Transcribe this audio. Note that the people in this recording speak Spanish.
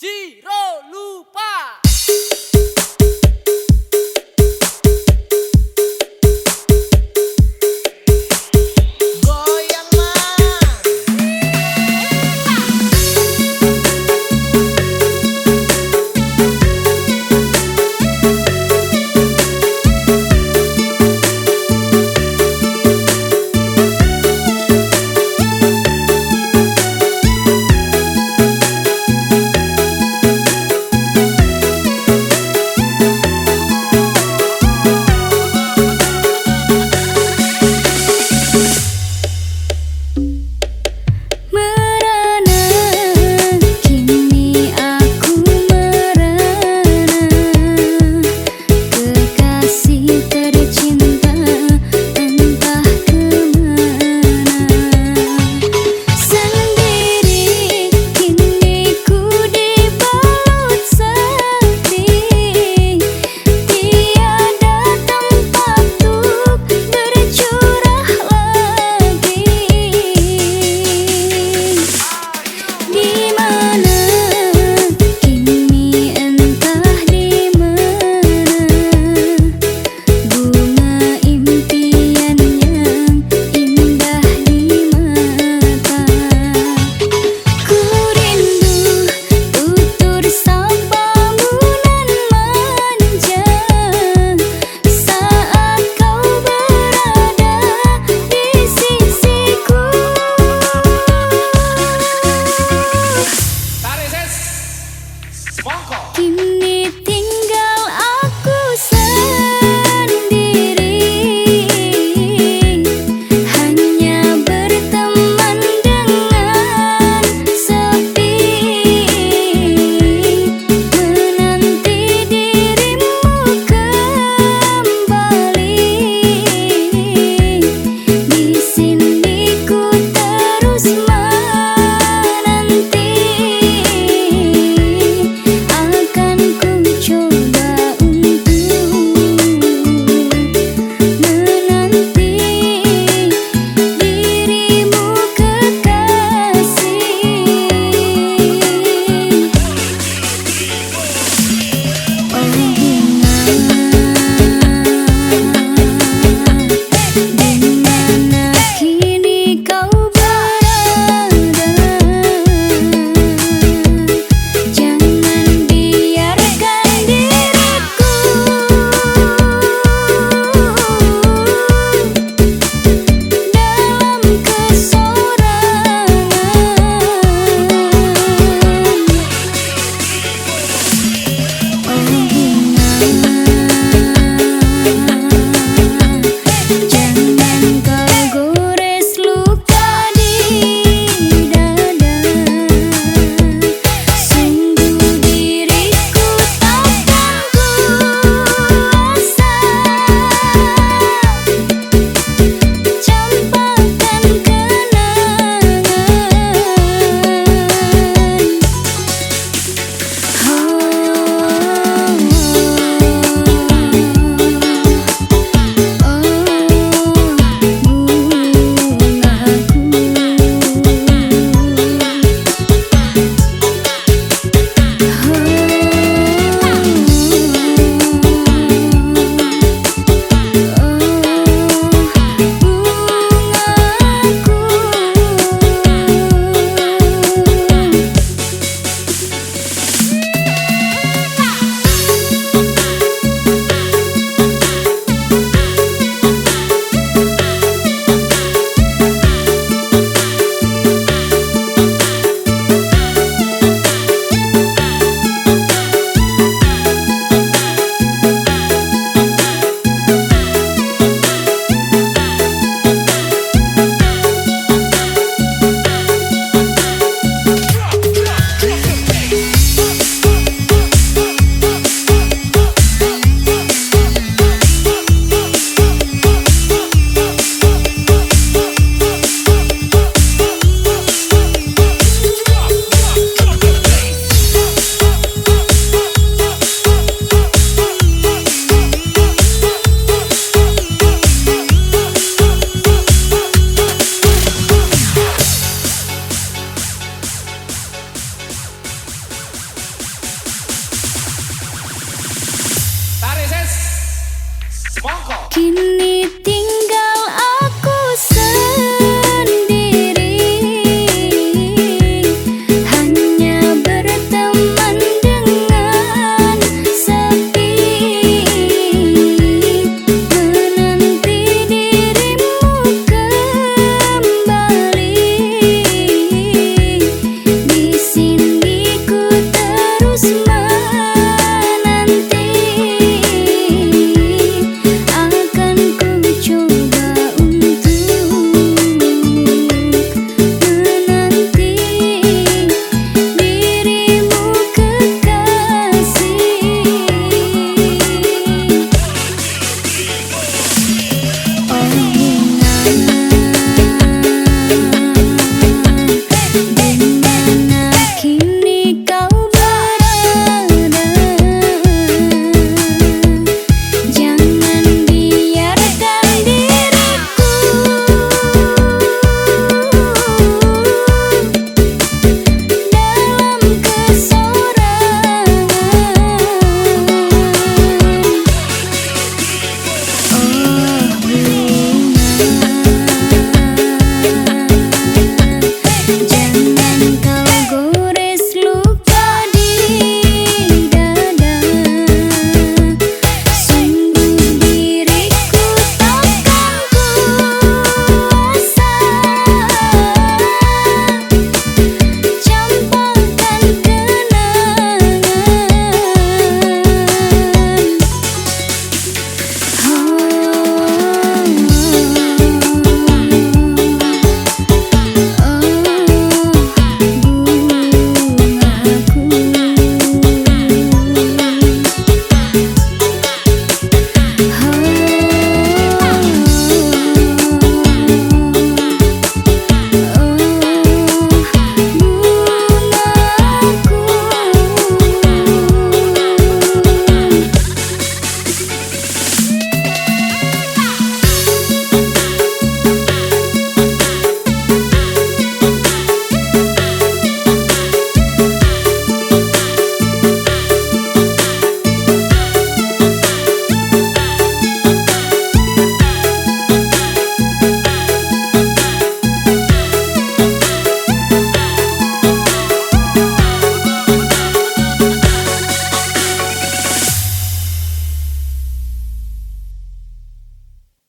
Giro.